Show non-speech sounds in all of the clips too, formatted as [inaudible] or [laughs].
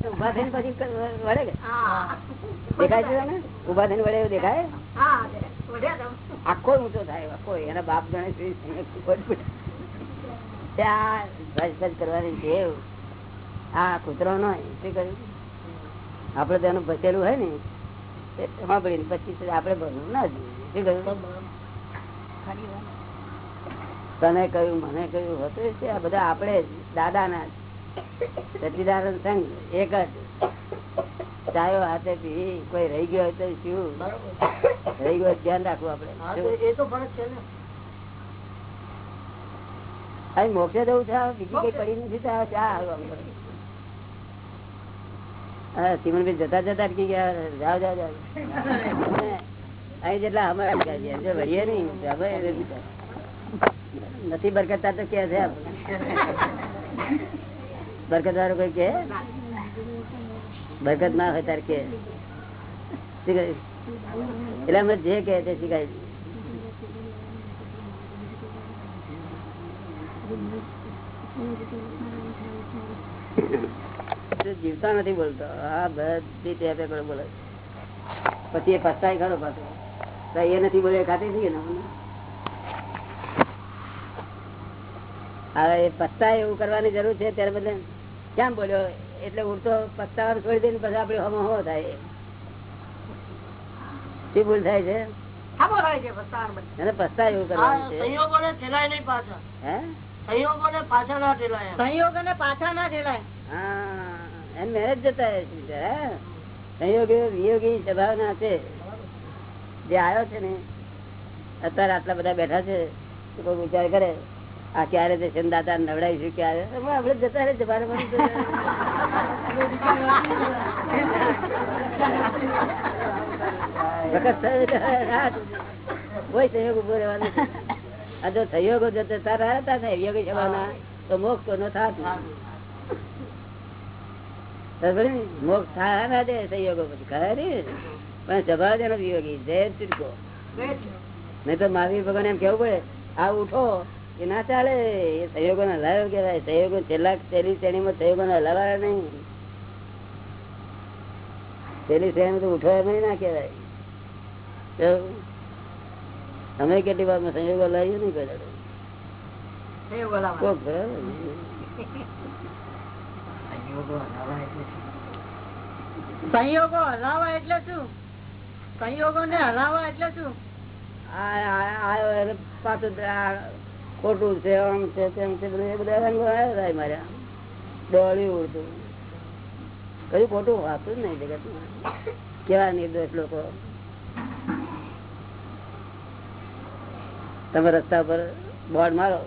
ઊભા થઈને પછી વળે કે? દેખાય છે તને? ઊભા થઈને વળે એવું દેખાય? આખો ઊંચો થાય આખો. એના બાપ ગણે ત્યાં ભજ ભજ કરવાની ટેવ આ કૂતરો નો શું કર્યું? આપડે તેનું બચેલું હોય ને તે સાંભળીને પછી આપડે ભરવું ના શું કહ્યું તને કહ્યું મને કહ્યું હતું આ બધા આપણે દાદા ના સચિદાનંદ સંઘ એક જ. ચાયો હાથે પી કોઈ રહી ગયો હોય તો શું? રહી ગયો ધ્યાન રાખવું આપડે એ તો છે ને. અહીં મોક્ષે જવું છે બીજી કઈ પડી નથી તો ચા સિમનભાઈ જતા જતા અટકી ગયા. જાઓ જાઓ જાઓ. [laughs] અહીં જેટલા અમારા અટક્યા છે. જો વળીએ નહીં. અમે નથી બરકતા તો કે છે આપણે. [laughs] બરકતદાર કોઈ કે? બરકત ના હોય તારે કે. એટલે અમે જે કે તે શીખાય. જીવતા નથી બોલતો. હા, બધી કરે બોલે. પછી એ પસ્તાય ખરો પાછો. એ નથી બોલે ખાતી થઈ ને હવે એ પસ્તાય એવું કરવાની જરૂર છે, ત્યારે બદલે કેમ બોલ્યો? એટલે ઉડતો પસ્તાવાનું છોડી દઈને પછી આપડે હમો હો થાય શું ભૂલ થાય એવું કરવાનું ને ને ના ને ના છે જે આવ્યો છે ને અત્યારે આટલા બધા બેઠા છે કોઈ વિચાર કરે. આ ક્યારે જશે દાદા નવડાવીશું ક્યારે આપડે જતા રહે જવાને મને તો- વખત થયો એટલે રાત. કોઈ સંયોગ ઊભો રહેવાનો આ જો સંયોગો જતો તારા હતા ને વિયોગી સ્વભાવના તો મોક્ષ પણ સ્વભાવ એનો જય શ્રી નહીં તો મહાવીર ભગવાન એમ કેવું પડે આ ઉઠો. એ ના ચાલે એ સહયોગો ને હલાવ્યો કેવાય સહયોગો છેલ્લા છેલ્લી શ્રેણીમાં સહયોગો ને હલાવાય નહીં. છેલ્લી શ્રેણી તો ઉઠો નહીં ના કેવાય અમે કેટલી વાર સંયોગો લાવીએ નહીં? સંયોગો હલાવા એટલે શું? સંયોગો ને હલાવા એટલે શું? આ- આ- આયો એટલે પાછું ખોટું છે આમ છે તેમ છે બધું એ બધા રંગો આવ્યા થાય મારા. દોડ્યું ઉડતું. કયું ખોટું? વાતું જ નહીં જગત કેવા નિર્દોષ લોકો. તમે રસ્તા પર બોર્ડ મારો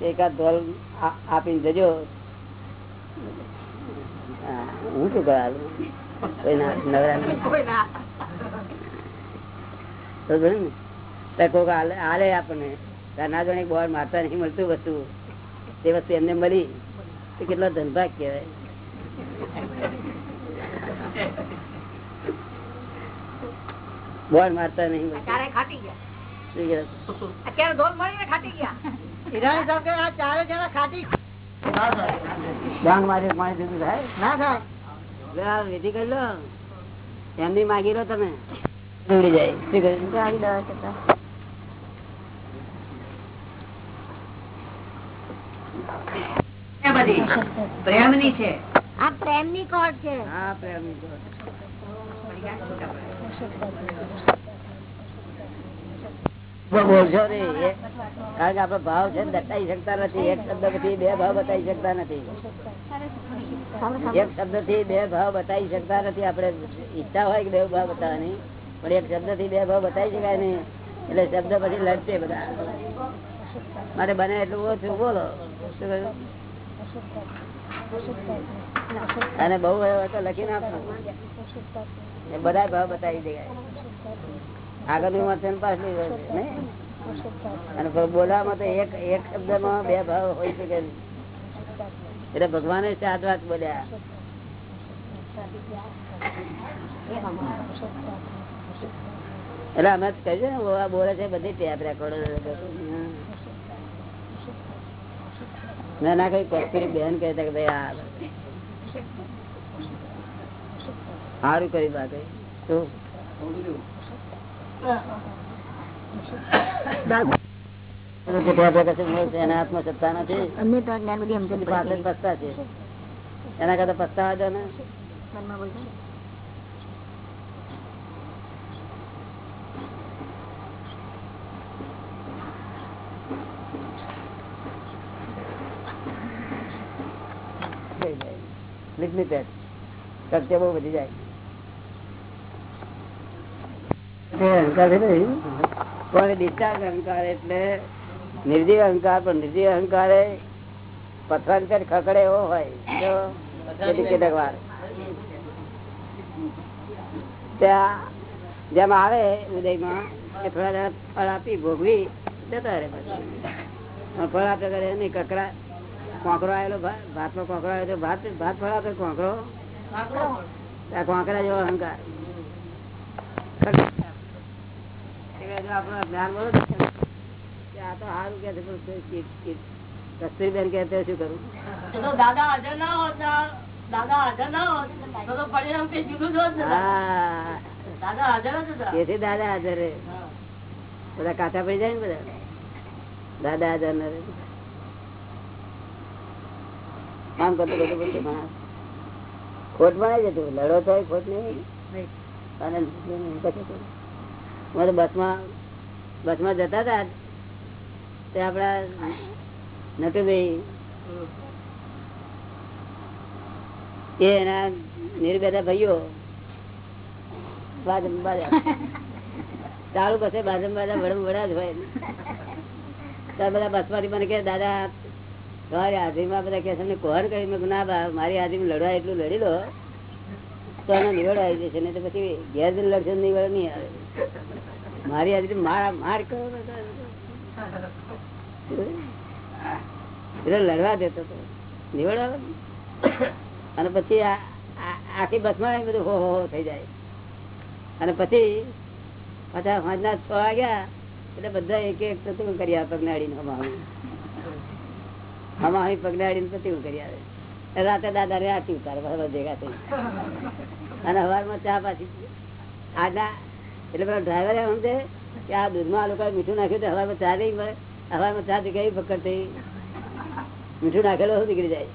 એકાદ ધોલ આપીને જજો. હા, શું કરું કોઈ ના નવરા આલે આલે આપણને. ના જાણે બોર મારતા નહીં મળતું વસ્તુ. તે વસ્તુ એમને મળી. તો કેટલો ધનભાગ કહેવાય. બોર મારતા નહીં. શું કહેવાય? ઈરાની સાહેબ કે આ ચારે જણા ખાટી ડાંગ મારી પાણી જુદું થાય ના થાય લે આ વિધિ કરી લો એમની માગી લો તમે ઉડી જાય શું પ્રેમ. પ્રેમની છે. આ પ્રેમની કોડ છે. હા કે આપડો ભાવ છે બતાવી શકતા નથી. એક શબ્દથી બે ભાવ બતાવી શકતા નથી. એક શબ્દથી બે ભાવ બતાવી શકતા નથી. આપડે ઈચ્છા હોય કે બે ભાવ બતાવવાની પણ એક શબ્દથી બે ભાવ બતાવી શકાય નહીં. એટલે શબ્દ પછી લડશે બધા. મારે બને એટલું ઓછું બોલો. શું કહ્યું? અને બહુ લખી નાખો. બધા ભાવ બતાવી દે. આગળનું વાંચન પાછલું અને બોલવામાં તો એક એક શબ્દમાં બે ભાવ હોય શકે. એટલે ભગવાને સાત વાત બોલ્યા. એટલે અમે કહ્યું ને બોલે છે, બધી ટેપ રેકોર્ડ મેં ના કઈ કસ્તુરી બેન કહેતા કે ભાઈ આ સારું કરી શું? પાછળ પસ્તા છે એના કરતા પસ્તાવા દો ને મનમાં બોલજો ને. થઈ જાય લિમિટેડ શક્તિ બહુ વધી જાય. પણ ડિસ્ચાર્જ અહંકાર એટલે નિર્જીવ અહંકાર પણ નિર્જીવ અહંકાર એ પથરા ખકડે એવો હોય તો કેટલીક વાર. ત્યાં જેમ આવે ઉદયમાં કે થોડા જણા ફળ આપી ભોગવી જતા રહે પછી. ફળ આપે કરે નહીં કકડા કોંકરો આવેલો ભાત ભાતનો કોકરો આવ્યો ભાત ભાત ફળ આપે કોંકરો? આ જેવો અહંકાર. જ્ઞાન આ તો સારું કે. કસ્તુરીબેન શું કરું? દાદા હાજર ના હોત ને, દાદા હાજર ના હોત તો તો પરિણામ કઈ જુદું જ હોત હા. દાદા હાજર જ હતા. તેથી દાદા હાજર બધા કાચા પડી જાય ને બધા? દાદા હાજર ના રહે. આમ કરતો બધું બધું માણસ ખોટમાં જતું. લડો તો ખોટ નહીં. બસમાં બસમાં જતા હતા. તે આપડા નટુભાઈ એના નિર્બેદા ભાઈઓ. બાજમ બાજા. ચાલુ પછી બાજમ બાજા વડમ વડા જ હોય. બધા બસમાંથી મને કે દાદા તમારી હાજરીમાં બધા કે તમને કોહર કરી મેં ના બા, મારી હાજરીમાં લડવા એટલું લડી લો, તો એનો નિવડ આવી જશે ને તો પછી ગેર લડશે નિવડ નહીં આવે. મારી હાજરી માર માર કરો એટલે લડવા દેતો હતો નિવડ આવે અને પછી આખી બસમાં બધું હો હો થઈ જાય. અને પછી પાછા સાંજના છ વાગ્યા, એટલે બધા એક એક કરી આવે પગનાડી અહીં પગડાડીને પછી એવું કરી આવે. રાતે દાદા રે આથી ઉતારે ભેગા થઈ અને સવારમાં ચા પાછી આજના એટલે પેલા ડ્રાઈવરે સમજે કે આ દૂધમાં આ લોકોએ મીઠું નાખ્યું તો હવામાં ચા નહીં મળે. હવામાં ચા થી કઈ પકડ થઈ? મીઠું નાખેલો શું નીકળી જાય?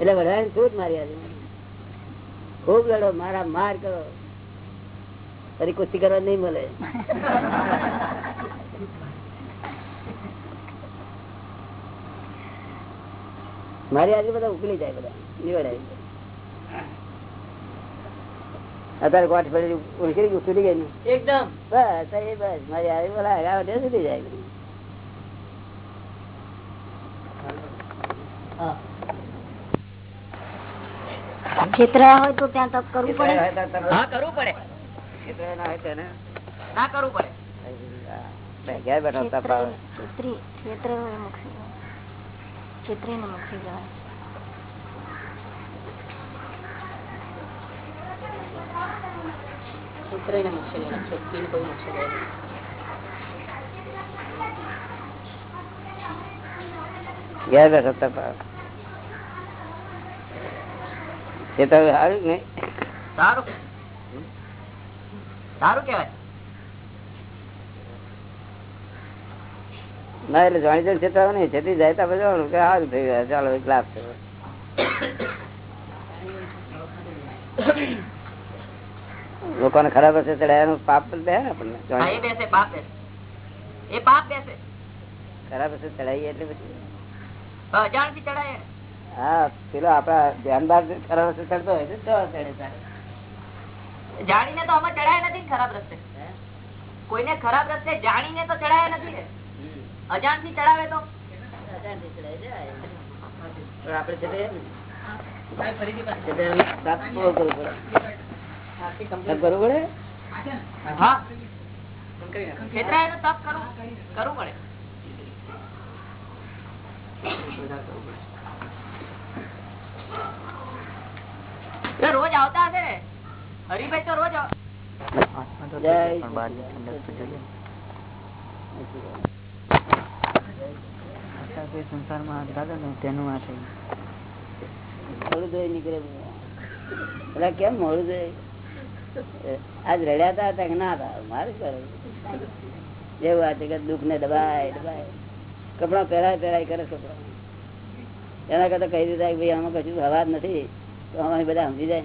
એટલે શું જ મારી આજે ખૂબ લડો, મારા માર કરો. ફરી કુસ્તી કરવા નહીં મળે. મારી આજે બધા ઉકલી જાય બધા નિવડાય. અત્યારે ગોઠ ફરી ઉલકી ઉછળી ગઈ એકદમ. બસ એ બસ. મારી આવી બોલા અગાઉ સુધી જાય છેતરાયા હોય તો ત્યાં તપ કરવું પડે. હા કરવું પડે. ના કરવું પડે. ઘેર તપ આવે. છેતરી હોય મુક્ષી છેતરીને મૂકી જવાય. છેતરાઈને મૂકી નહીં. છેતરીને કોઈ મૂકી તો સારું ને. સારું. સારું કેવાય ના એટલે જાણી જોઈને છેતરાવું નહીં. છેતી જાય તો જવાનું કે સારું થઈ ગયા. ચાલો એક લાભ થયો. લોકોને ખરાબ હશે ચડાયાનું પાપ બે આપણને ખરાબ હશે ચડાઈએ એટલે પછી. હા પેલો આપડા ધ્યાન બાર ખરાબ હશે ચડતો હોય તો જાણીને તો અમે ચડાયા નથી ખરાબ રસ્તે. કોઈને ખરાબ રસ્તે જાણીને તો ચડાયા નથી ને. અજાણથી ચડાવે તો? જાય. રોજ આવતા હશે ને? હરિભાઈ તો રોજ આવ- ધોઈ. કેમ મોડું છે આજ રડ્યા હતા ત્યાં ના હતા મારે કરે જેવું આ જગત દુઃખ ને દબાય દબાય. કપડા પહેરાય પહેરાય કરે કપડા. એના કરતા કહી દીધા ભાઈ, આમાં કશું હવા જ નથી. તો અમારે બધા સમજી જાય.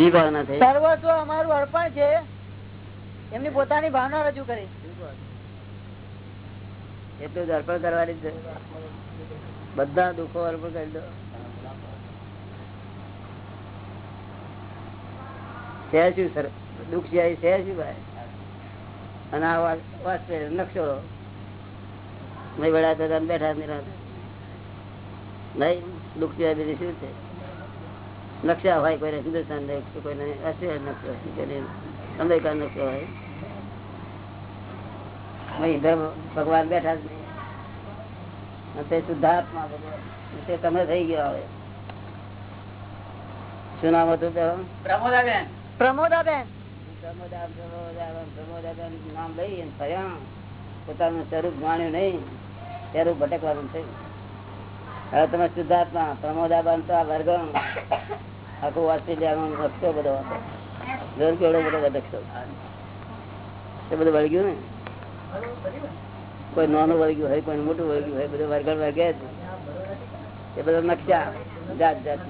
શી ભાવના થઈ. સર્વસ્વ અમારું અર્પણ છે. એમની પોતાની ભાવના રજૂ કરી. એટલું જ અર્પણ કરવાની છે. બધા દુઃખો અર્પણ કરી દો. સર? દુઃખ છે શું ભાઈ? અને આ વાત- વાત છે નકશો. નહીં વડા તો તમે બેઠા. નહીં દુઃખ સિવાય બીજું શું છે? નકશા હોય કોઈને હિન્દુસ્તાન કોઈને ઓસ્ટ્રેલિયન નકશો કોઈને અમેરિકન નકશો હોય. ભગવાન બેઠા જ નહીં. તે શુદ્ધાત્મા ભગવાન. તે તમે થઈ ગયો હવે. શું નામ હતું તો પ્રમોદાબેન. પ્રમોદાબેન. પ્રમોદાબ, પ્રમોદાબ, પ્રમોદાબેન નામ લઈ ફર્યા પોતાનું સ્વરૂપ માણ્યું નહીં. ત્યારે ભટકવાનું થયું. હવે તમે શુદ્ધાત્મા પ્રમોદાબાન તો આ વર્ગણ આખું ઓસ્ટ્રેલિયાનો રસ્તો બધો ઘર કેવડો બધો નકશો એ બધું વળગ્યું ને? કોઈ નાનું વળગ્યું હોય કોઈ મોટું વળગ્યું હોય બધું વર્ગણ વર્ગે જ. એ બધા નકશા જાત જાત.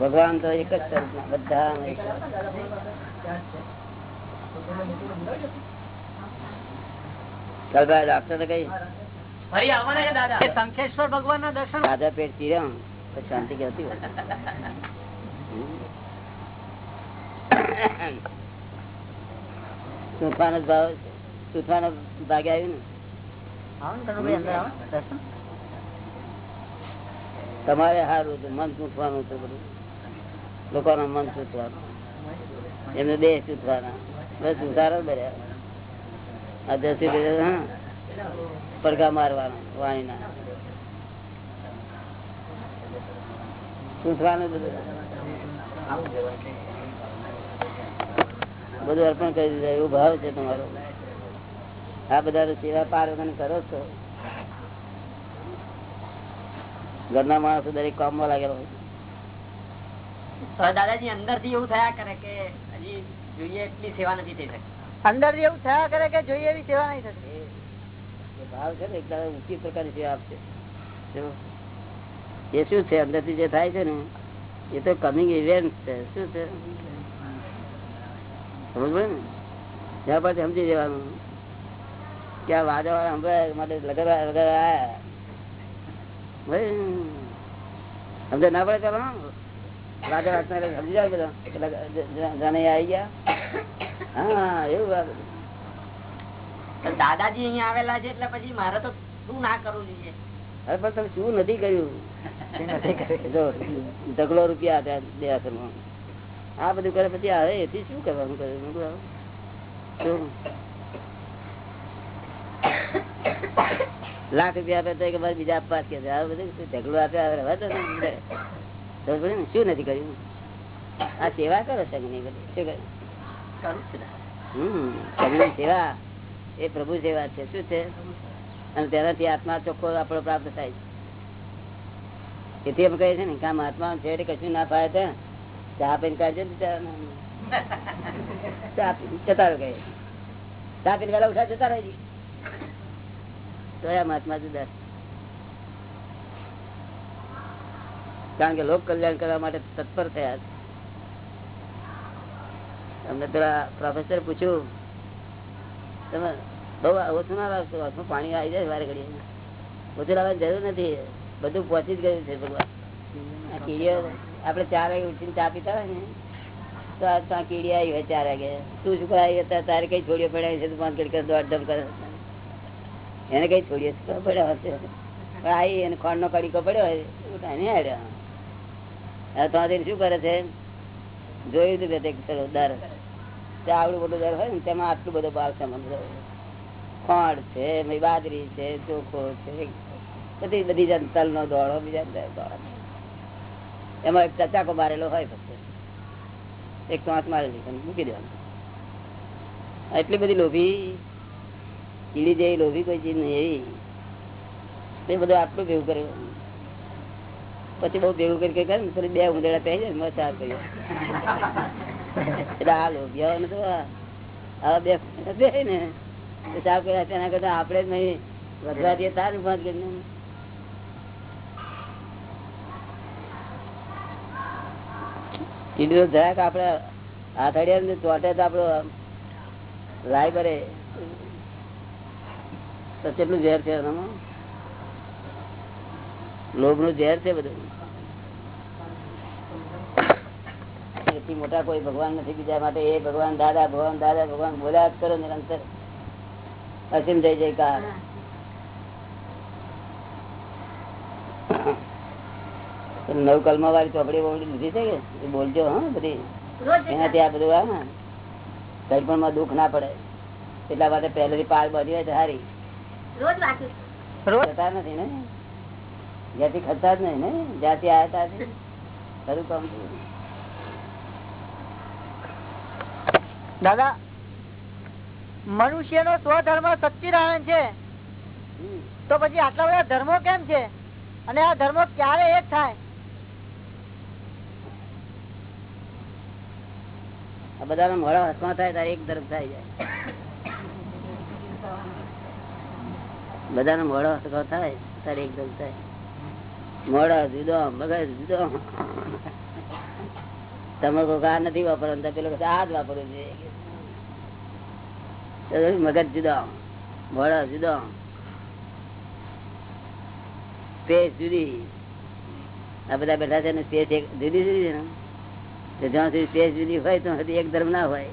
ભગવાન તો એક જ બધા એક જ. કાલભાઈ કઈ? ફરી આવવાના દાદા. શંખેશ્વર ભગવાન ના દર્શન તાજા પેટ ચીર્યા તો શાંતિ કહેતી હોય. સુથવાનો ભાવ સુથવાનો ભાગે આવ્યું ને તમારે સારું હતું. મન સુખવાનું હતું બધું. લોકોનું મન ચૂંટવાનું એમને દેહ ચૂંટવાના બસ સુધારો બર્યા આ દસી પડઘા મારવાના વાણીના. બધું. અર્પણ કરી દીધું એવું ભાવ છે તમારો. આ બધા સેવા પાર્વતન કરો છો. ઘરના માણસો દરેક કામમાં લાગેલો હોય. દાદાજી અંદરથી એવું થયા કરે કે હજી જોઈએ એટલી સેવા નથી થઈ શકતી. અંદર એવું થયા કરે કે જોઈએ એવી સેવા નહીં થતી? ભાવ છે ને એક ઊંચી પ્રકારની સેવા આપશે. એ શું છે? અંદરથી જે થાય છે ને, એ તો કમિંગ ઇવેન્ટ છે. શું છે? સમજ ને? ત્યાં પછી સમજી જવાનું. કે આ વાદળ સંભળાય માટે લગડવા લગડવા સમજે ના પડે ચાલો હાથમાં એટલે સમજી જાય જાણે આવી ગયા હા એવું વાત દાદાજી અહીંયા આવેલા છે એટલે પછી મારે તો શું ના કરવું જોઈએ અરે પણ તમે શું નથી કર્યું ઢગલો રૂપિયા હતા કરવા આ બધું કરે પછી આવે એથી શું કરવાનું શું? લાખ રૂપિયા આપે તો કે મારે બીજા આપવા કે આ બધું ઢગલો આપે આવે ને? શું નથી કર્યું? આ સેવા કરો સંઘની બધી? શું કરે કરું. હમ સેવા. એ પ્રભુ સેવા છે. શું છે? અને તેનાથી આત્મા ચોખ્ખો આપણો પ્રાપ્ત થાય છે. એથી એમ કહે છે ને, કે મહાત્મા છે કશું ના ફાય છે ચા પીને કાઢજો ને જતા રહે ચા પીને વહેલા ઉઠા જતા રહી તો મહાત્મા જુદા. કારણ કે લોક કલ્યાણ કરવા માટે તત્પર થયા તમને પેલા પ્રોફેસર પૂછ્યું, તમે બહુ ઓછું ના લાવશો? પાણી આવી જાય, વારે ઘડી ઓછું લાવવાની જરૂર નથી. બધું પહોંચી જ ગયું છે ભગવાન. આ કીડીઓ આપણે ચાર વાગે ઉઠીને ચા પીતા હોય ને, તો આ ત્યાં કીડી આવી હોય ચાર વાગે. તું શું આવી હતા તારે કઈ છોડીઓ પડ્યા છે? પાંચ કિડકર દોડ કરે એને કઈ છોડીઓ પડ્યા હશે પણ આવી એને ખોંડ નો કડીકો પડ્યો હોય હાડ્યા હવે ત્યાંથી શું કરે છે? જોયું હતું કે તે દર. આવડું બધું દર હોય ને, તેમાં આટલું બધો ભાવ સંબંધ ખોંડ છે બાજરી છે, ચોખો છે બધી બધી જાત નો દોડો, બીજા દોડો. એમાં એક ચચાકો મારેલો હોય ફક્ત. એક ચોંચ મારેલી મૂકી દેવાનું. એટલી બધી લોભી, કીડી જેવી લોભી કોઈ ચીજ નહીં એવી. બધું આટલું ભેગું કર્યું. પછી બહુ ભેગું કરી કે ને ફરી બે ઉંદેડા પહેરી જાય ને ચાર કર્યો. એટલે આ લોભિયાઓ ને તો આવા બે બે ને સાફ કર્યા, તેના કરતા આપણે જ નહીં. વધવા દઈએ તારું ભાગ કરીને. કીધું જરાક આપડે આથડિયા ચોટે તો આપડો લાય કરે તો કેટલું ઝેર છે એનામાં? લોભનું ઝેર છે બધું. મોટા કોઈ ભગવાન નથી બીજા માટે. એ ભગવાન દાદા ભગવાન દાદા, ભગવાન બોલ્યા જ કરો નિરંતર. અસીમ જય જયકાર નવ કલમા વાળી ચોપડી બોપડી લીધી છે કે? બોલજો હા બધી. એનાથી આ બધું હા કઈ પણ માં દુઃખ ના પડે. એટલા માટે પહેલેથી પાર બની હોય સારી ખતા નથી ને? જ્યાંથી ખતા જ નહીં ને? જ્યાંથી આવ્યા ત્યાંથી ખરું કામ દાદા મનુષ્ય નો સ્વધર્મ સચ્ચિદાનંદ છે. તો પછી આટલા બધા ધર્મો કેમ છે? અને આ ધર્મો ક્યારે એક થાય? આ બધાના મોડા હાથમાં થાય ત્યારે એક તરફ થાય જાય. બધાના મોડા હાથમાં થાય ત્યારે એક તરફ થાય. મોડા જુદો, મગજ જુદો. તમે કોઈ આ નથી વાપરવાનું, તો પેલો આ જ વાપરવું જોઈએ મગજ જુદો મોડા જુદો. સ્પેસ જુદી. આ બધા બેઠા છે ને, સ્પેસ એક જુદી જુદી છે ને. જ્યાં સુધી સ્પેસ જુદી હોય તો સુધી એક ધર્મ ના હોય.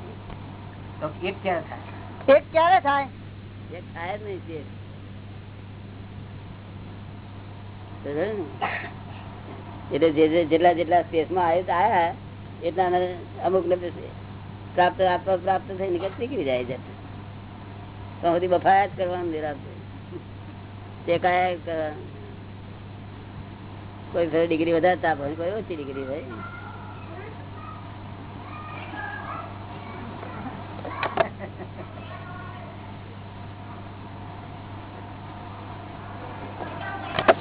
તો એક ક્યારે થાય? એક ક્યારે થાય? એક થાય જ નહીં સ્પેસ સમજ્યો ને? એટલે જે જે- જેટલા જેટલા સ્પેસમાં આવ્યું આયા એટલા ને અમુક ને પ્રાપ્ત આપવા પ્રાપ્ત થઈ નીકળ નીકળી જાય છે. તો સુધી બફાયા જ કરવાનું નિરાશ તે કાંઈ ક- કોઈ ફેર ડિગ્રી વધારે તાપ હોય કોઈ ઓછી ડિગ્રી હોય.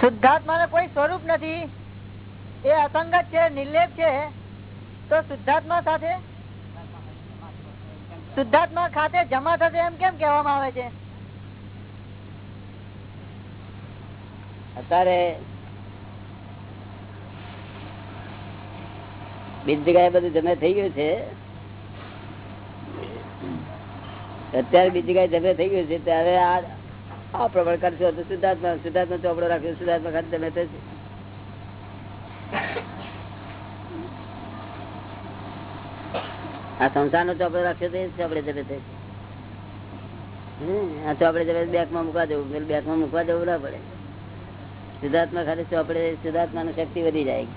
શુદ્ધાત્મા કોઈ સ્વરૂપ નથી. એ અસંગત છે, નિર્લેપ છે, તો શુદ્ધાત્મા સાથે? શુદ્ધાત્મા ખાતે જમા થશે એમ કેમ કેવામાં આવે છે? અત્યારે બીજી જગ્યાએ બધું જમે થઈ ગયું છે. અત્યારે બીજી જગ્યાએ જમે થઈ ગયું છે, ત્યારે આ આ પ્રબળ કરશો તો શુદ્ધાત્મા શુદ્ધાત્મા ચોપડો રાખ્યો શુદ્ધાત્મા ખાતે તમે થશે. આ સંસાર નો ચોપડો રાખ્યો તો ચોપડે જમે થશે. આ ચોપડે જમે બેગમાં મૂકવા દેવું બેગમાં મૂકવા દેવું ના પડે. શુદ્ધાત્મા ખાતે ચોપડે શુદ્ધાત્મા ની શક્તિ વધી જાય.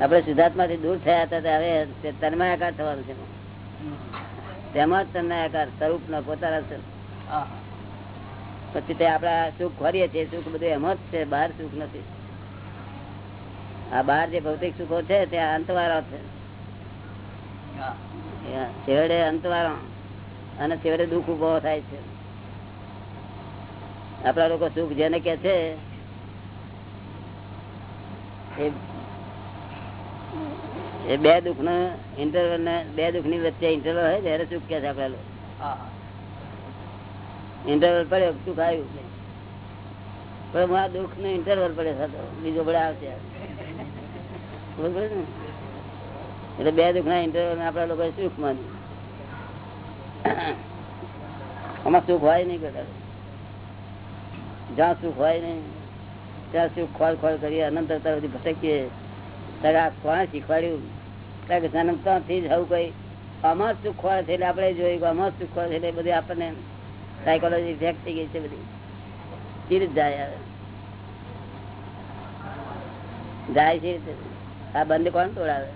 આપડે શુદ્ધાત્મા દૂર થયા હતા હવે તન્માયાકાર થવાનું છે. તેમાં જ તન્માયાકાર સ્વરૂપ ના પોતાના પછી તે આપડા સુખ ખોરીએ છીએ સુખ બધું એમ જ છે બહાર સુખ નથી. આ બહાર જે ભૌતિક સુખો છે તે અંતવાળા છે. છેવડે અંતવાળા અને છેવડે દુઃખ ઊભો થાય છે. આપડા લોકો સુખ જેને કે છે એ બે દુઃખ નો ઇન્ટરવલ બે દુઃખની વચ્ચે ઇન્ટરવલ હોય ત્યારે સુખ કે છે ઇન્ટરવલ પડ્યો સુખ આવ્યું પણ આ દુઃખ નો ઇન્ટરવલ પડે થતો બીજો બળે આવશે? એટલે બે દુઃખ ના ઇન્ટરવલ આપડા લોકો સુખ માન્યું. આમાં સુખ હોય નહીં બેટા. જ્યાં સુખ હોય નહીં ત્યાં સુખ ખોળ ખોળ કરી અનંતર અવતાર સુધી ભટકીએ. કોણે શીખવાડ્યું? કારણ કે જન્મતાથી જ આવું કઈ. આમાં જ છે એટલે આપણે જોયું આમાં જ છે એટલે બધી આપણને સાયકોલોજી ઇફેક્ટ થઈ ગઈ છે બધી. ચીર જાય જાય છે આ બંધ કોણ તોડાવે?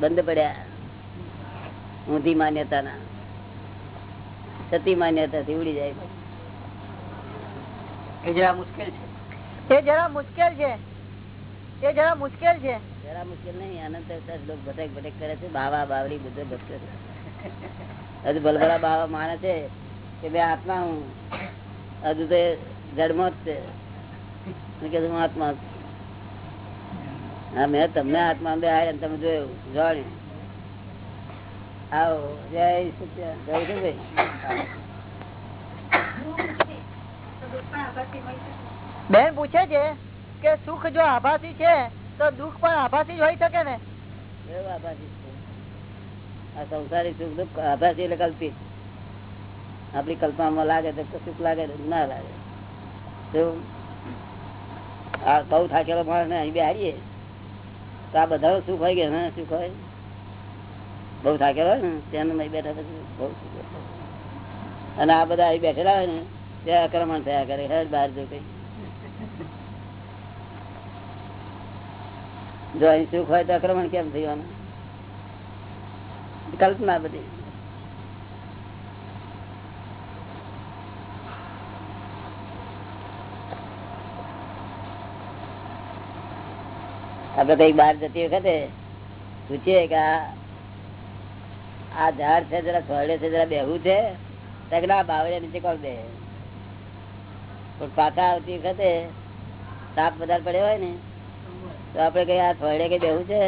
બંધ પડ્યા. ઊંધી માન્યતાના. સતી માન્યતાથી ઉડી જાય. એ જરા મુશ્કેલ છે. એ જરા મુશ્કેલ છે. એ જરા મુશ્કેલ છે. જરા મુશ્કેલ નહીં અનંત લોકો ભટક ભટક કરે છે બાવા બાવરી બધું ભટકે છે. હજુ ભલભલા બાવા માને છે કે બે આત્મા હું હજુ તો જડમાં જ છે. મેં હું આત્મા હા મેં તમને આત્મા બે આવ્યા તમે જોયું જાણ્યું. આવો જય સત્ય જય છે ભાઈ? બેન પૂછે છે. કે સુખ જો આભાસી છે, તો દુઃખ પણ આભાસી જ હોઈ શકે ને? એવું આ સંસારી સુખ, દુઃખ, આભાસી એટલે કલ્પિત. આપડી કલ્પનામાં લાગે તો સુખ લાગે ના લાગે. આ બહુ થાકેલો માણસ ને અહીં તો આ બધા સુખ હોય કે હા સુખ હોય? બહુ થાકેલો હોય ને ત્યાં અહીં બેઠા પછી બહુ સુખ અને આ બધા અહીં બેઠેલા હોય ને ત્યાં આક્રમણ થયા કરે હેડ બહાર જો કઈ. જો અહીં સુખ હોય તો આક્રમણ કેમ થવાનું કલ્પના બધી. આપડે કઈ બહાર જતી વખતે પૂછીએ કે આ ઝાડ છે, જરા થોડે છે, જરા બેહવું છે? તગડા બાવળે નીચે કોણ બે પણ પાછા આવતી વખતે તાપ વધારે પડ્યો હોય ને તો આપડે કઈ આ થોડે કઈ બેવું છે?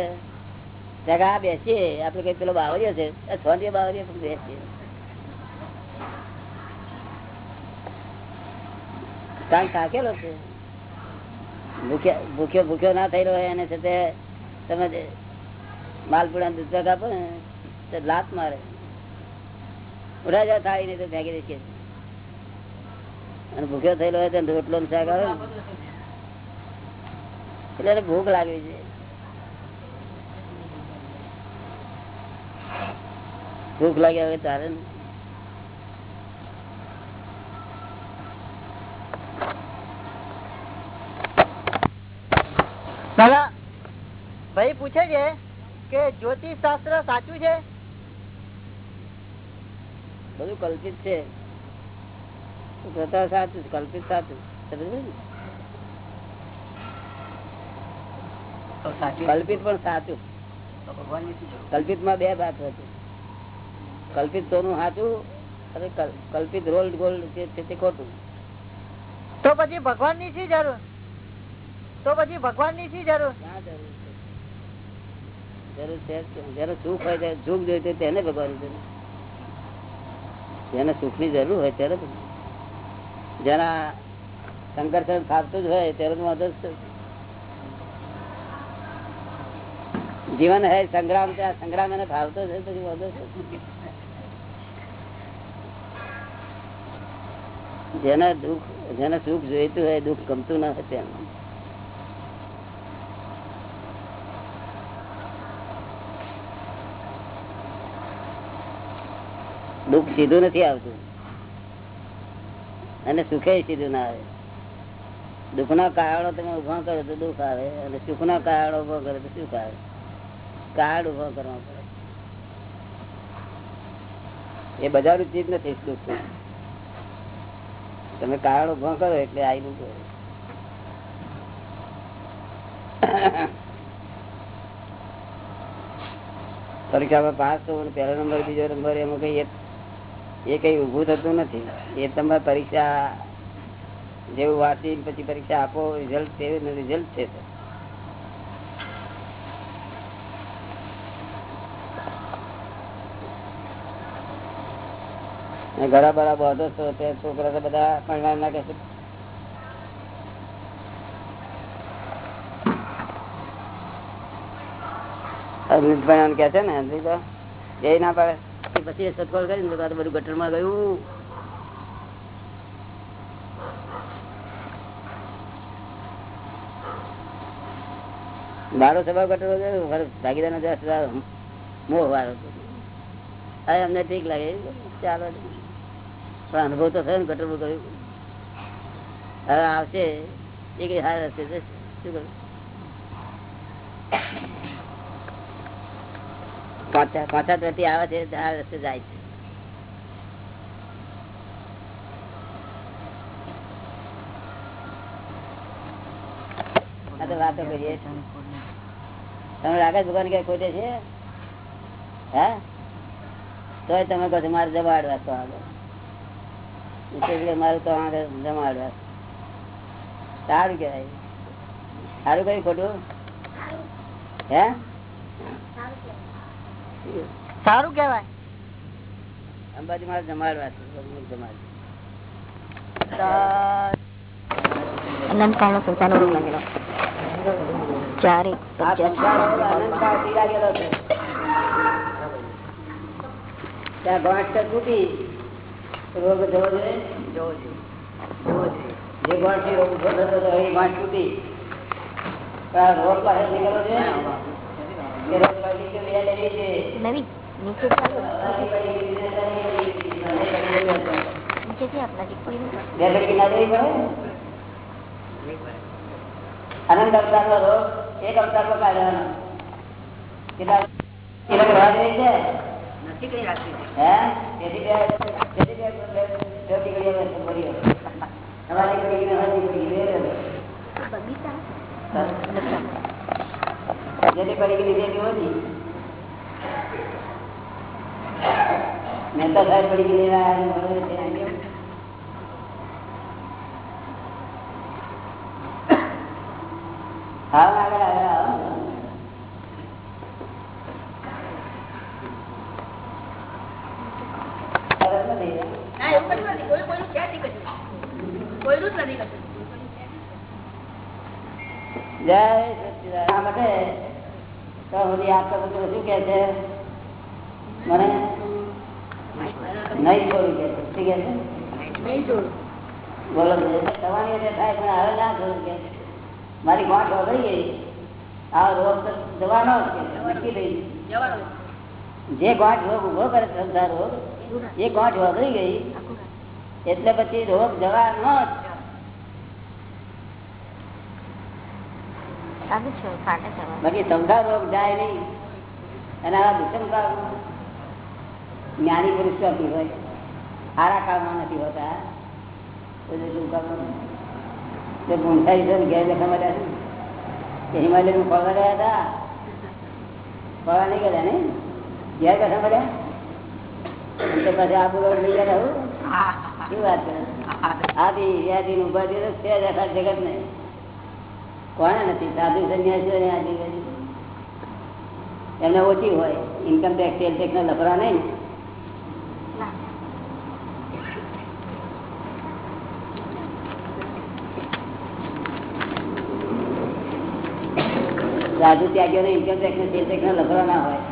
જગા બેસીએ? આપડે કઈ પેલો બાવળિયો છે? થોડી બાવળિયો પણ બેસીએ? છે? ભૂખ્યા, ભૂખ્યો ના થયેલો હોય એને સાથે તમે માલપુડા દૂધ પાક આપો લાત મારે. ઉડા થાળી નહીં તો ફેંકી દે અને ભૂખ્યો થયેલો હોય તો રોટલો શાક આવે એટલે ભૂખ લાગે છે ભૂખ લાગે હવે તારે દાદા ભાઈ પૂછે છે કે જ્યોતિષ શાસ્ત્ર સાચું છે? બધું કલ્પિત છે. સાચું કલ્પિત સાચું સમજ ને? તો સાચું કલ્પિત પણ સાચું? કલ્પિતમાં બે ભાત હતું કલ્પિત સોનું સાચું અને કલ્પિત રોલ્ડ ગોલ્ડ જે છે તે ખોટું. તો પછી ભગવાનની શી જરૂર? તો પછી ભગવાનની શી જરૂર? ક્યાં જરૂર છે? જરૂર છે જ કેમ? જેને સુખ હોય તે સુખ જોઈતું તેને ભગવાન જરૂર જેને સુખની જરૂર હોય ત્યારે જેના સંઘર્ષણ થાતું જ હોય ત્યારે વાંધો જ શું? જીવન હે, સંગ્રામ છે સંગ્રામ એને ફાવતો છે પછી વાંધો? જેને દુઃખ, જેને સુખ જોઈતું હોય દુઃખ ગમતું ના હોય તેમ. દુઃખ સીધું નથી આવતું. અને સુખે સીધું ના આવે. દુઃખ ના કાળો તમે ઊભા કરો તો દુઃખ આવે, અને સુખ ના કાળો ઊભો કરો તો સુખ આવે. કારણ ઊભો કરવા પડે. એ બજારું ચીજ નથી દુઃખ તમે કાર્ડ ઊભો કરો એટલે આવેલું કરો પરીક્ષામાં પાસ થવો પહેલો નંબર, બીજો નંબર, એમાં કઈ એ કઈ ઉભું થતું નથી. એ તમે પરીક્ષા જેવું વાંચી પછી પરીક્ષા આપો રિઝલ્ટ તેવું રિઝલ્ટ છે. ઘણા બધો છો, તે છોકરા બધા ભણવા ના કે છે ને પાડે. ગયું. મારો સ્વભાવ ગટર ભાગીદાર નો મોહ વાળો હતો. અમને ઠીક લાગે. ચાલો. પણ અનુભવ તો થયો ને ગટરમાં ગયું હવે આવશે. એ કઈ હાર હશે. શું કરું? પાંચા પાંચા ત્રણથી આવે છે આ રસ્તે જાય છે. તો વાતો કરીએ. તમે રાકેશ ભગવાન કઈ ખોટે છે? હા? તોય તમે કહો મારે જવાડવા તો આગળ એટલે મારે તો આગળ જમાડવા. સારું કહેવાય. સારું કઈ ખોટું? હે? સારું કેવાય અંબાજી મારે જમાડવા જમાડ અનંત ચારે આ સંસાર અનંતકાળથી લાગેલો છે. ત્યાં ગાંઠ તૂટી રોગ જવો જોઈએ? જે ગાંઠથી રોગ ઊભો થતો હતો એ ગાંઠ તૂટી પણ આ રોગ પાસે નીકળવો જોઈએ? રોગ પછી લેવી છે? નવી નીચે ચાલો. નીચેથી આપણા જે કોઈ બે ના લેવી પડે? અનંત અવતાર નો રોગ એક અવતારમાં કાઢવાનો કેટલા છે? કઈ રાખી હે ભરીએ. ને. જેથી ઘડી ની જેથી ઓછી મહેતા સાહેબ પડી ગઈ. હા આગળ આવ્યા સરસ નથી ના એવું કશું નથી કોઈ કોઈનું છે જ નહીં કશું કોઈનું જ નથી કશું જય આ માટે તો શું કે છે? મને નહીં છોડ્યું કે શું કે છે? નહીં બોલો થવાની એટલે થાય પણ હવે ના થયું કે. મારી ગાંઠ વગરી ગઈ. આ રોગ જવાનો નક્કી થઈ. જે. ગાંઠ રોગ ઊભો કરે સંસાર રોગ એ ગાંઠ વગરી ગઈ. એટલે પછી રોગ જવાનો જ સારું છે ફાટે જવાનું બાકી સંસાર રોગ જાય નહીં. અને આ દુષ્મકાર જ્ઞાની પુરુષ નથી હોય. સારા કામમાં નથી હોતા. ગુંઠાઈ ઘેર છે કે ફળવા રહ્યા હતા? ફળવા નહીં ગયા ને ઘેર બેઠા મળ્યા તે પછી આબુ રોડ લઈ ગયા હું. શું વાત કરે આથી નું ઉપાધિ છે જગત ને કોને નથી? સાધુ સંન્યાસીઓને એમને ઓછી હોય. ઇન્કમ ટેક્સ સેલ ટેક્સ ના લફરા નહીં. સાધુ ત્યાગીઓને ઇન્કમ ટેક્સ ને સેલ ટેક્સ ના લફરા ના હોય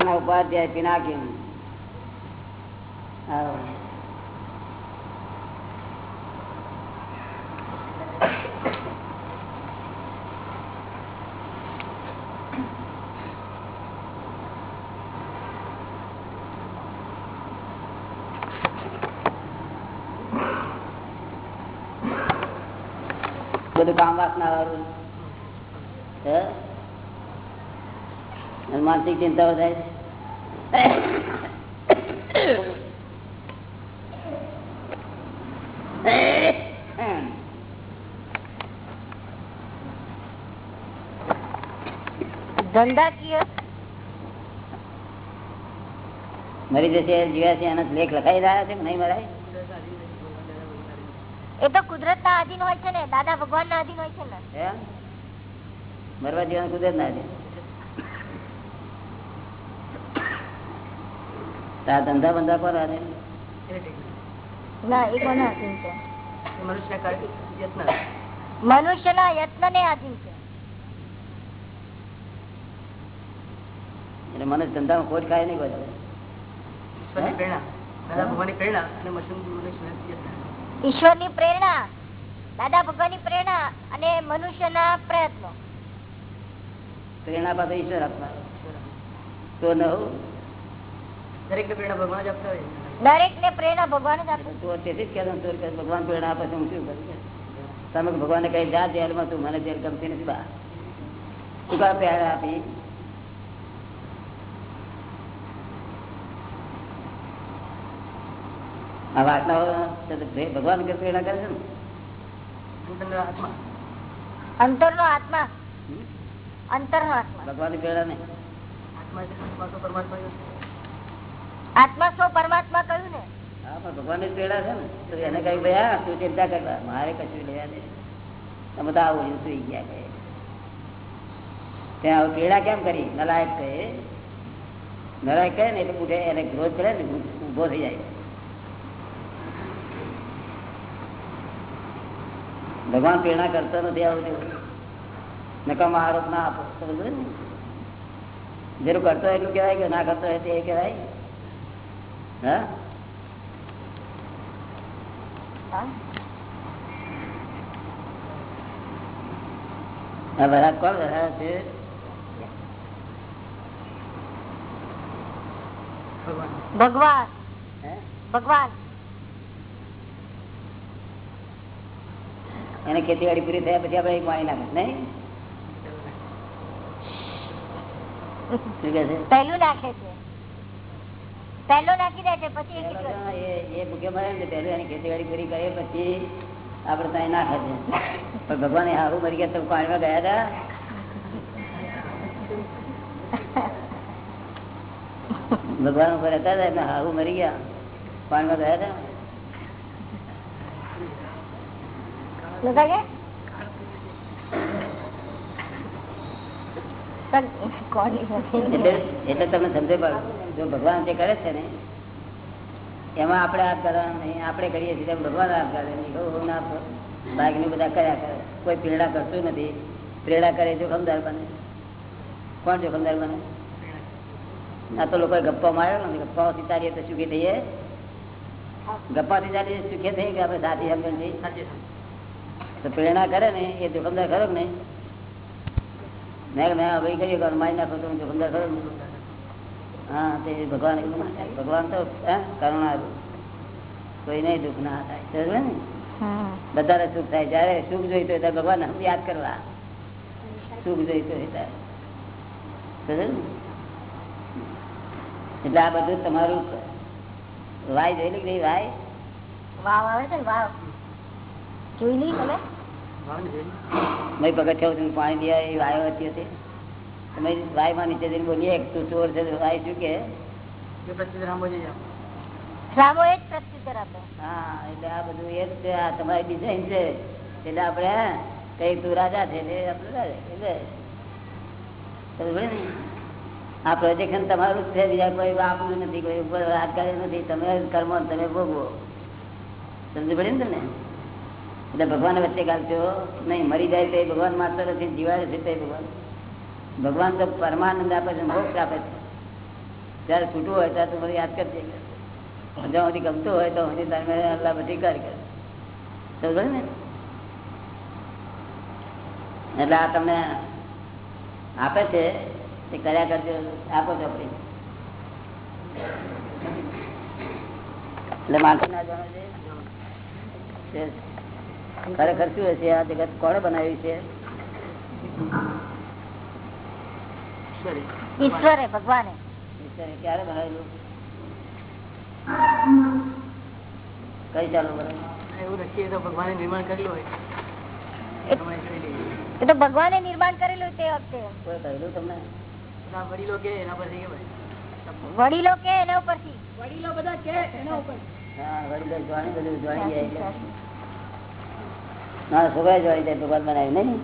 ના ઉપાધ્યાય પિનાકીન. બધું કામ વાસના વાળું માનસિક ચિંતાઓ થાય ધંધાકીય મરી જશે જીવ્યા છે એના લેખ લખાઈ રહ્યા છે નહીં મરાય? એ તો કુદરત ના આધીન હોય છે ને દાદા ભગવાન ના આધીન હોય છે ને. મરવા જીવન કુદરત ના છે તારા ધંધા બંધા પર આને ના એ કોના આધીન છે? મનુષ્ય ના યત્ન. ને આધીન છે. એટલે મને ધંધામાં ખોટ ખાય નહીં બધું. ઈશ્વરની પ્રેરણા. દાદા ભગવાનની પ્રેરણા અને મનુષ્ય ના પ્રયત્નો. પ્રેરણા પાસે ઈશ્વર આત્મા તો ન દરેક ને પ્રેરણા ભગવાન જ આપતા હોય. દરેક ને પ્રેરણા ભગવાન જ આપે. તો તેથી જ કહેતો ભગવાન પ્રેરણા આપે હું શું કરું? તમે ભગવાન કઈ જા જેલમાં તું મને જેલ ગમતી નથી બા. તું કા પ્રેરણા આપી? આ વાસનાઓ ભગવાન કે પ્રેરણા કરે છે ને? આત્મા. અંતર નો આત્મા. અંતર નો આત્મા. ભગવાનની પ્રેરણા નહીં આત્મા પરમાત્મા જ છે. આત્મા સ્વ પરમાત્મા કહ્યું ને? હા પણ ભગવાનની પ્રેરણા છે ને? તો એને કહ્યું ભાઈ હા તું ચિંતા કરવા મારે કશું લેવા નહીં. તમે તો આવું સુઈ ગયા કહે ત્યાં હવે પીડા કેમ કરી? નલાયક કહે. નલાયક કહે ને એટલે ઉઠે એને ગ્રોથ કરે ને ઊભો થઈ જાય. ભગવાન પ્રેરણા કરતા નથી આવું નકામા આરોપ ના આપો જેનું કરતો હોય એટલું કહેવાય કે ના કરતો હોય તે કહેવાય. હા? વરાત કોણ વરાત છે? ભગવાન. ભગવાન હે? ભગવાન એને ખેતીવાડી પૂરી થયા પછી આપણે પાણી નાખે નહીં? પહેલું નાખે છે. પહેલું નાખી દે છે પછી એ ભૂખે મરે ને પહેલું એની ખેતીવાડી પૂરી કરીએ પછી આપણે ત્યાં નાખે છે. પણ ભગવાન એ હારું મરી ગયા તો પાણીમાં ગયા હતા ભગવાન ઉપર હતા હતા એમને હારું મરી ગયા. પાણીમાં ગયા હતા શું કહે છે? પણ કોની એટલે તમે સમજે જો ભગવાન જે કરે છે ને, એમાં આપણે હાથ કરવાનું નહીં, આપણે કરીએ છીએ ભગવાન હાથ કરે. નહીં ના બાઈકને બધા કર્યા કરે. કોઈ પીડા કરતું નથી. પ્રેરણા કરે જોખમદાર બને. કોણ જોખમદાર બને? આ તો લોકો ગપ્પા માર્યો ને ગપ્પાઓથી તારીએ તો સુખી થઈએ. ગપ્પાથી તારીએ સુખી થઈ કે આપણે સાથી સમજણ છે. તો પ્રેરણા કરે ને એ જોખમદાર ખરો ને મેં મેં હવે કર્યું મારી નાખો તો જોખમદાર ખરો ને? હા તે ભગવાન. ભગવાન તો કરુણા કરુણાળુ કોઈ નહીં દુઃખ ના થાય ને? બધાને સુખ થાય. જયારે સુખ જોઈતો હોય ત્યારે ભગવાન યાદ કરવા. સુખ જોઈતો હોય ત્યારે. ને? એટલે આ બધું તમારું વાય જોઈ કે વાય? વાવ આવે છે વાવ. જોઈ નહીં જોઈને. મેં પગથિયા પાણી દિયા એ વાયો હતી હતી તમે વાયમાં નીચે જઈને બોલીએ તું ચોર છે ભાઈ વાય શું કે? રામો એક પ્રત્યુત્તર આપે હા એટલે આ બધું એ જ છે આ તમારી ડિઝાઇન છે. એટલે આપણે કઈ તું રાજા છે એટલે આપણે રાજા એટલે? આ પ્રોજેક્શન તમારું જ છે બીજા કોઈ આપણું નથી કોઈ ઉપર રાજકારી નથી તમે કર્મ તમે ભોગવો. સમજ પડે ને તમને? એટલે ભગવાન વચ્ચે ગાલશો નહીં, મરી જાય તો એ ભગવાન માત્ર નથી જીવાય છે તે ભગવાન. ભગવાન તો પરમાનંદ આપે છે, મોક્ષ આપે છે. ત્યારે છૂટવું હોય ત્યારે તમારે યાદ કરજે. જ્યાં સુધી ગમતું હોય તો હજી તમે અલ્લાહ બધી કર. કરે ને? એટલે આ તમને આપે છે તે કર્યા કરજો, આપો છો આપણી એટલે માણસો ના જાણો છે. તે ખરેખર શું હશે? આ જગત કોણે બનાવ્યું છે? ઈશ્વરે. ભગવાને. ઈશ્વરે ક્યારે બનાવેલું? કઈ ચાલુ બનાવ્યું ભગવાને નિર્માણ કરેલું હોય. તો ભગવાને નિર્માણ કરેલું તે વખતે. કોઈ કહેલું તમને? એના વડીલો કે એના પરથી વડીલો કે એના ઉપરથી? વડીલો બધા કે એના ઉપર હા વડીલો જોવાની બધું જોઈ જાય ના છોકરા જોઈ જાય ભગવાન બનાવી નહીં?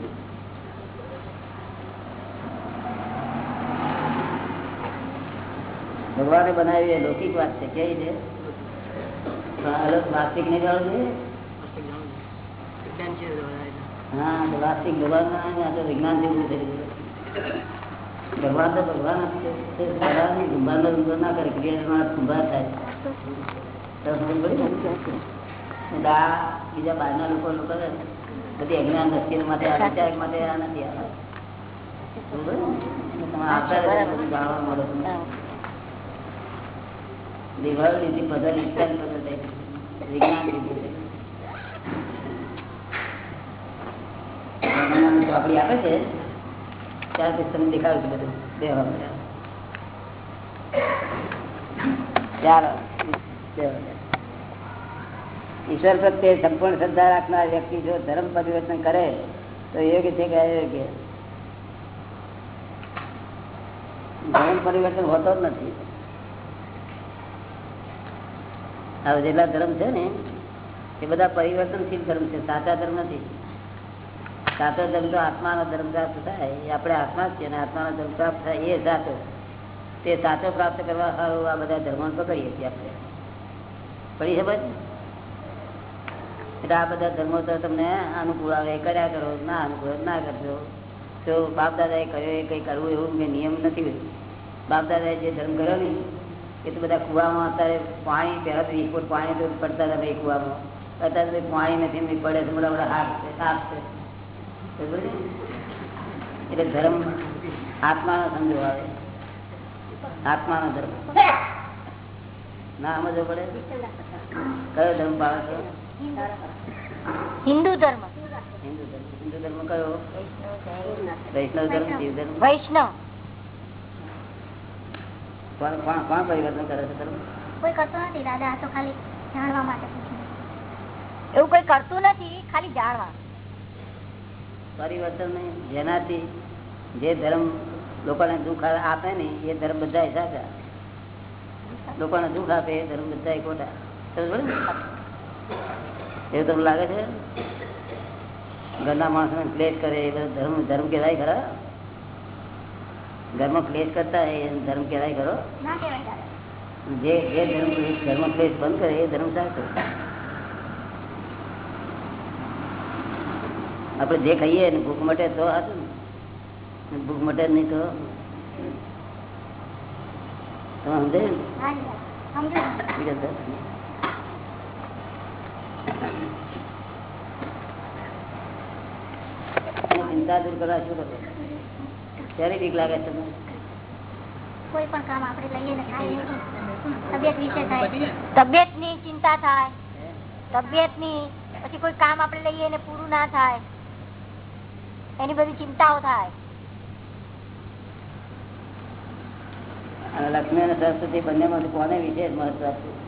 ભગવાને બનાવી એ લૌકિક વાત છે, કેવી છે? પણ નહીં જાણવું જોઈએ. હા, તો વાસ્તવિક ભગવાન વિજ્ઞાન જેવું ભગવાન તો ભગવાન ધંધો ના કરે ક્રિયા થાય. આ બીજા બહારના લોકો લોકો બધી અજ્ઞાન દ્રષ્ટિ માટે આ વિચાર માટે આ નથી. ચોપડી આપે છે. ત્યાર પછી તમને દેખાડું છું બધું. દેવા. ચાલો બેહવા. ઈશ્વર પ્રત્યે સંપૂર્ણ શ્રદ્ધા રાખનાર વ્યક્તિ જો ધર્મ પરિવર્તન કરે, તો યોગ્ય છે કે અયોગ્ય? ધર્મ પરિવર્તન હોતો જ નથી. હવે જેટલા ધર્મ છે ને, એ બધા પરિવર્તનશીલ ધર્મ છે, સાચા ધર્મ નથી. સાચો ધર્મ તો આત્માનો ધર્મ પ્રાપ્ત થાય, એ આપણે આત્મા જ છે અને આત્માનો ધર્મ પ્રાપ્ત થાય, એ સાચો. તે સાચો પ્રાપ્ત કરવા આ બધા ધર્મો પકડીએ છીએ આપણે. પડી ખબર એટલે આ બધા ધર્મો તો તમને અનુકૂળ આવે કર્યા કરો, ના અનુકૂળ ના કરજો. તો બાપ દાદાએ કર્યો એ કઈ કરવું એવું મેં નિયમ નથી બાપ દાદાએ જે ધર્મ કર્યો ને, એ તો બધા કુવામાં અત્યારે પાણી પહેલાં તો એક પાણી તો પડતા હતા ભાઈ કુવામાં. અત્યારે તો પાણી નથી, એમની પડે તો મોટા મોટા હાથ છે સાફ છે. એટલે ધર્મ આત્માનો સમજો આવે, આત્માનો ધર્મ. ના સમજો પડે? કયો ધર્મ પાવે છે? હિન્દુ ધર્મ. હિન્દુ ધર્મ કયો વૈષ્ણવ ધર્મ શિવ ધર્મ. વૈષ્ણવ. કોણ પરિવર્તન કરે છે ધર્મ? કોઈ કરતો નથી દાદા આ તો ખાલી જાણવા માટે એવું કોઈ કરતું નથી ખાલી જાણવા. પરિવર્તન જેનાથી જે ધર્મ લોકોને દુઃખ આપે ને એ ધર્મ બધા સાચા. લોકોને દુઃખ આપે એ ધર્મ બધા ખોટા. સમજ ને? એવું તમને લાગે છે? ઘરના માણસો ક્લેશ કરે એ બધો ધર્મ ધર્મ કહેવાય ખરા? ઘરમાં ક્લેશ કરતા એ ધર્મ કહેવાય ખરો? ના જે જે ધર્મ ધર્મ ક્લેશ બંધ કરે એ ધર્મ સાચો. આપણે જે ખાઈએ ને ભૂખ મટે તો સાચું ને? ભૂખ મટે નહીં તો? સમજે ને? હા જી દાદા સમજુ દાદા. બીજા ધર્મ. અને ચિંતા દૂર કરવા શું કરો ક્યારે બીક લાગે છે કોઈ પણ કામ આપણે લઈએ ને તબિયત વિશે થાય. તબિયતની ચિંતા થાય. તબિયતની પછી કોઈ કામ આપણે લઈએ ને પૂરું ના થાય. એની બધી ચિંતાઓ થાય. લક્ષ્મી અને સરસ્વતી બંને માંથી કોને વિશેષ મહત્વ આપ્યું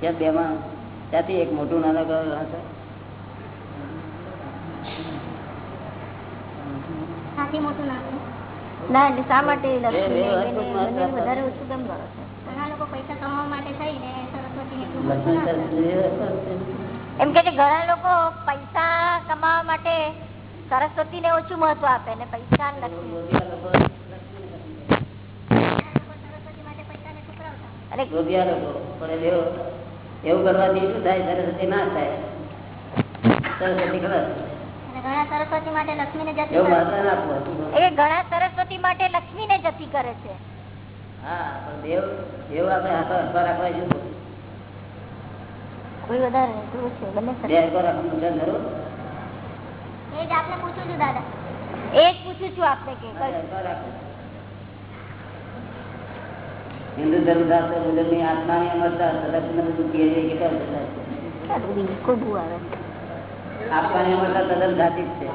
બે બેમાં? ત્યાંથી એક મોટું નાનક હશે. સાથી મોટું નાખવું ના એટલે શા માટે લક્ષ્મી એ- એ એને અદ્ભુત બંનેને મહત્વ વધારે ઓછું કેમ ગણો છો? ઘણા લોકો પૈસા કમાવા માટે થઈને સરસ્વતીને એટલું લક્ષ્મી મોટું ના કરે. સરસ્વતી એમ કે ઘણા લોકો પૈસા કમાવા માટે સરસ્વતી ને ઓછું મહત્વ આપે ને પૈસા ને એવું કરવાથી શું થાય? સરસ્વતી ના થાય. સરસ્વતી ખરા ઘણા સરસ્વતી માટે ના ઘણા સરસ્વતી લક્ષ્મી ને જતી કરે છે. હા પણ દેવ દેવ આપણે હાથો હસવા રાખવા શું કોઈ વધારે છે બંને જરૂર એ જ આપને પૂછું છું દાદા. એ જ પૂછું છું આપને કે કઈ- ધર્મ રાખો. મુજબની આત્માની અમરતા સદસ્ય બધું કહીએ છે કે આત્માની અમરતા તદ્દન સાચી જ છે.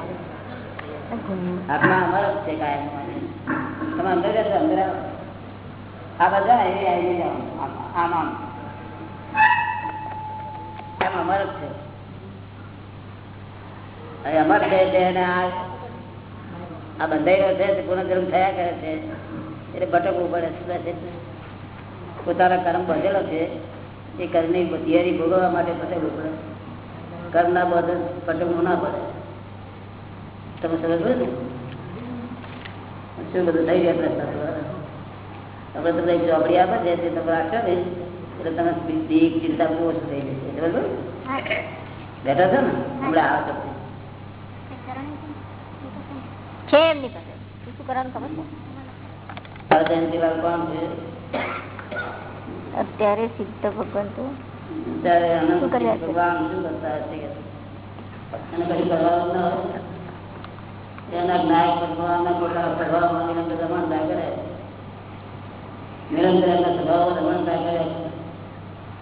આત્મા અમર જ છે કાયમ. તમે અંદર જશો અંદર આ બધા એ આવી જાઓ આમ આમ. એમ અમર જ છે. અમર છે એટલે આ આ બંધાઈ રહ્યો છે તે થયા કરે છે. એટલે ભટકવું પડે. પોતાના કર્મ બધેલો છે એ કર્મની થિયરી ભોગવવા માટે ભટકવું પડે. કર્મના બધે ભટકવું ના પડે તમે સમજ ને? શું બધું થઈ જાય આપણે તમને એક ચોપડી આપે છે તે તમે રાખશો ને એટલે તમે બીક ચિંતા બહુ ઓછું થઈ જશે. બરાબર બેઠા છો ને? હમણાં આવે છે છે. એમની પાસે શું શું કરવાનું ખબર છે? કોણ છે? અત્યારે સિદ્ધ ભગવાન તો શું કર્યા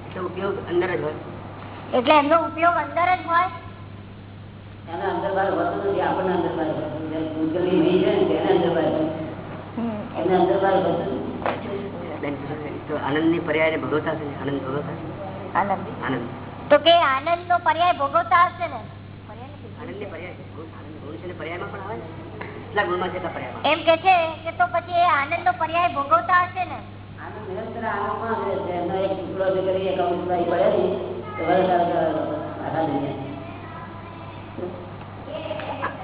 એટલે ઉપયોગ અંદર જ હોય. એટલે એમનો ઉપયોગ અંદર જ હોય? એના અંદર બહાર હોતું નથી આપણને અંદર બહાર હોતું એના અંદર બહાર હોતું તો આનંદની પર્યાય ભોગવતા છે આનંદ ભોગવતા આનંદ. આનંદ. તો કે આનંદ નો પર્યાય ભોગવતા હશે ને? પર્યાય આનંદ ગુણ છે પર્યાયમાં પણ આવે ને? કેટલા ગુણમાં છે એમ કે છે કે તો પછી એ આનંદ નો પર્યાય ભોગવતા હશે ને? આનંદ ને.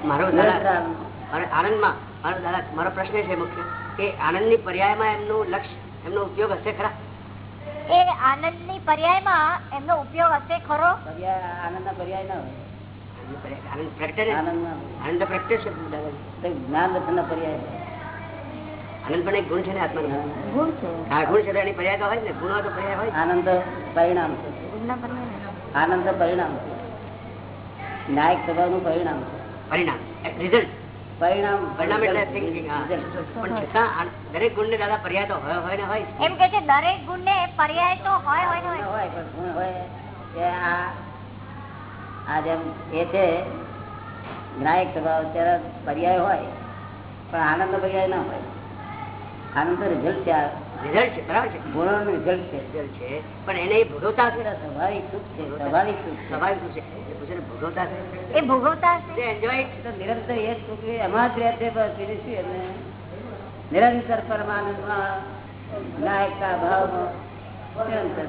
મારો દાદા આનંદ. માં આનંદમાં મારો દાદા મારો પ્રશ્ન છે મુખ્ય કે આનંદની પર્યાયમાં એમનું લક્ષ્ય એમનો ઉપયોગ હશે ખરા? એ આનંદની પર્યાયમાં એમનો ઉપયોગ હશે ખરો? આનંદ ના પર્યાય ના હોય. આનંદ ને પર્યાય આનંદ પણ એક ગુણ છે ને આત્માનો. ગુણ છે. હા ગુણ છે એની પર્યાય તો હોય ને. ગુણ તો પર્યાય હોય આનંદ પરિણામ છે. આનંદ પરિણામ છે. નાયક સ્વભાવનું પરિણામ પરિણામ. રિઝલ્ટ પણ દરેક ગુણ ને દાદા પર્યાય તો હોય હોય ને હોય. એમ કે છે દરેક ગુણ ને પર્યાય તો હોય હોય ને હોય. હોય પણ ગુણ હોય આ આ જેમ એ છે નાયક સ્વભાવ ત્યારે પર્યાય હોય પણ આનંદ પર્યાય ના હોય. આનંદ તો રિઝલ્ટ છે રિઝલ્ટ છે બરાબર છે. ગુણોનું રિઝલ્ટ છે. રિઝલ્ટ છે પણ એને ભોગવતા છે સ્વાભાવિક સુખ છે. સ્વાભાવિક સુખ સ્વાભાવિક શું છે ભોગવતા છે. એ ભોગવતા નિરંતર એ જ એમાં જ રહે છે બસ બીજું શું એમને નિરંતર પરમાનંદમાં નાયકતા ભાવમાં નિરંતર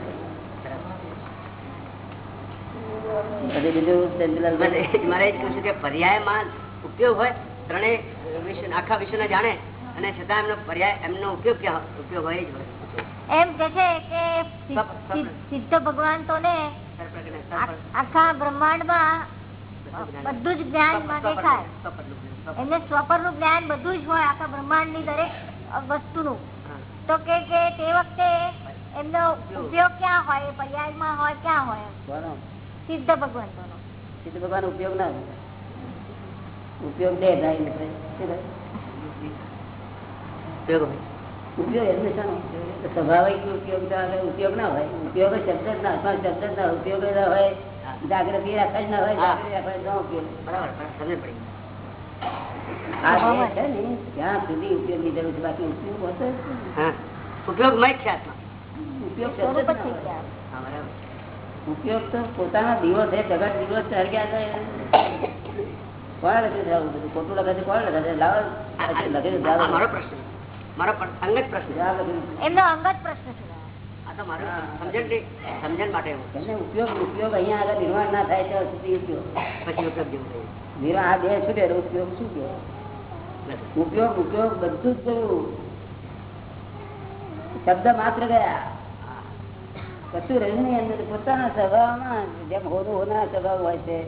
પછી બીજું ચંદ્રલાલ મારે એ જ કહું છું કે પર્યાયમાં ઉપયોગ હોય ત્રણેય વિશ્વ આખા વિશ્વને જાણે અને છતાં એમનો પર્યાય એમનો ઉપયોગ ક્યાં ઉપયોગ હોય જ હોય. એમ કે છે કે સિદ્ધ- ભગવાન તો ને આખા બ્રહ્માંડમાં બધું જ દેખાય જ્ઞાન, સપ- એમને સ્વપરનું જ્ઞાન બધું જ હોય આખા બ્રહ્માંડની દરેક વસ્તુનું. તો કે કે તે વખતે એમનો ઉપયોગ ક્યાં હોય? પર્યાયમાં હોય ક્યાં હોય? સિદ્ધ ભગવાન સિદ્ધ ભગવાન ઉપયોગ ના હોય. ઉપયોગ દે? ઉપયોગ ઉપયોગ એમને સ્વાભાવિક ઉપયોગ ના હોય ઉપયોગ શબ્દ જ ના શબ્દ જ ના ઉપયોગ ના હોય. જાગૃતિ રાખે જ ના હોય હા. જાગૃતિ રાખવા જ ના ઉપયોગ બરાબર બરાબર, સમજ પડી. આ જે છે ને ત્યાં સુધી ઉપયોગની જરૂર છે બાકી ઉપયોગ હોતો ઉપયોગ ઉપયોગ તો પોતાના દિવસ છે જગત દિવસ કરે કોણ લખે છે આવું બધું? ખોટું લખે છે કોણ લખે છે? લાવો. લખે છે મારો પ્રશ્ન. મારો અંગત પ્રશ્ન. એમનો અંગત પ્રશ્ન છે. સમજણ માટે ઉપયોગ ઉપયોગ અહીંયા આગળ નિર્માણ ના થાય ત્યાં સુધી ઉપયોગ પછી ઉપયોગ જેવું નિર્માણ આ બે છૂટે ઉપયોગ શું કહેવાય ઉપયોગ ઉપયોગ બધું જ શબ્દ માત્ર ગયા. કશું રહ્યું નહીં અંદર. પોતાના સ્વભાવમાં જેમ હોનું હોના સ્વભાવ હોય છે.